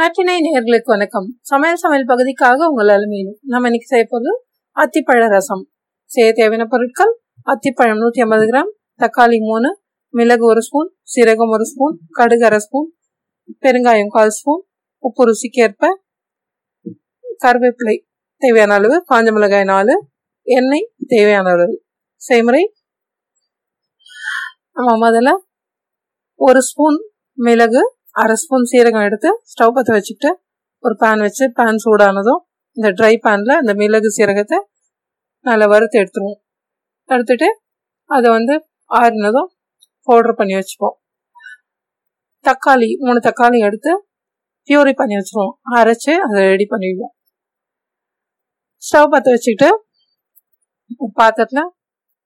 நற்றினை நேர்களுக்கு வணக்கம். சமையல் சமையல் பகுதிக்காக உங்கள் அலுமையிலும் நம்ம இன்னைக்கு செய்ய போது அத்திப்பழ ரசம். செய்ய தேவையான பொருட்கள் அத்திப்பழம் நூற்றி ஐம்பது கிராம் தக்காளி மூணு மிளகு ஒரு ஸ்பூன் சீரகம் ஒரு ஸ்பூன் கடுகு அரை ஸ்பூன் பெருங்காயம் கால் ஸ்பூன் உப்பு ருசிக்கேற்ப கருவேப்பிலை தேவையான அளவு காஞ்ச மிளகாய் நாலு எண்ணெய் தேவையான அளவு. செய்முறை. நம்ம முதல்ல ஒரு ஸ்பூன் மிளகு அரை ஸ்பூன் சீரகம் எடுத்து ஸ்டவ் பற்ற வச்சுக்கிட்டு ஒரு பேன் வச்சு பேன் சூடானதும் இந்த ட்ரை பேனில் அந்த மிளகு சீரகத்தை நல்லா வறுத்து எடுத்துருவோம். எடுத்துட்டு அதை வந்து ஆறினதும் பவுட்ரு பண்ணி வச்சுப்போம். தக்காளி மூணு தக்காளி எடுத்து பியூரி பண்ணி வச்சுருவோம். அரைச்சி அதை ரெடி பண்ணிடுவோம். ஸ்டவ் பற்ற வச்சுக்கிட்டு பாத்திரத்தில்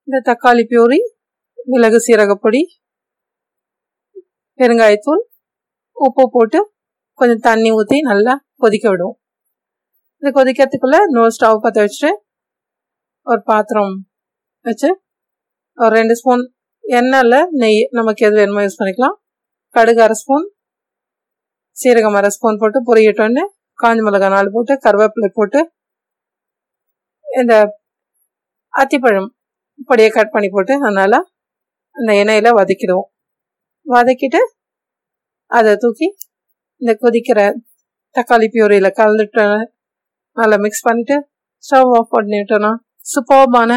இந்த தக்காளி பியூரி மிளகு சீரகப்பொடி பெருங்காயத்தூள் உப்பு போட்டு கொஞ்சம் தண்ணி ஊற்றி நல்லா கொதிக்க விடுவோம். இது கொதிக்கிறதுக்குள்ளே இன்னொரு ஸ்டவ் பற்ற வச்சுட்டு ஒரு பாத்திரம் வச்சு ஒரு ரெண்டு ஸ்பூன் எண்ணெயில் நெய் நமக்கு எது வேணுமோ யூஸ் பண்ணிக்கலாம். கடுகு அரை ஸ்பூன் சீரகம் அரை ஸ்பூன் போட்டு பொரியட்டோன்னு காஞ்ச மிளகா நாலு போட்டு கருவேப்பிலை போட்டு இந்த அத்திப்பழம் பொடியை கட் பண்ணி போட்டு அதனால் அந்த எண்ணெயில் வதக்கிடுவோம். வதக்கிட்டு அதை தூக்கி இந்த கொதிக்கிற தக்காளி பியூரியில் கலந்துட்டு நல்லா மிக்ஸ் பண்ணிட்டு ஸ்டவ் ஆஃப் பண்ணிட்டோன்னா சூப்பர்பான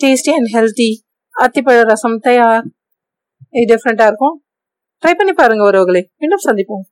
டேஸ்டி அண்ட் ஹெல்த்தி அத்திப்பழ ரசம் தயார். இது டிஃப்ரெண்ட்டாக இருக்கும். ட்ரை பண்ணி பாருங்க ஒருவர்களே மீண்டும் சந்திப்போம்.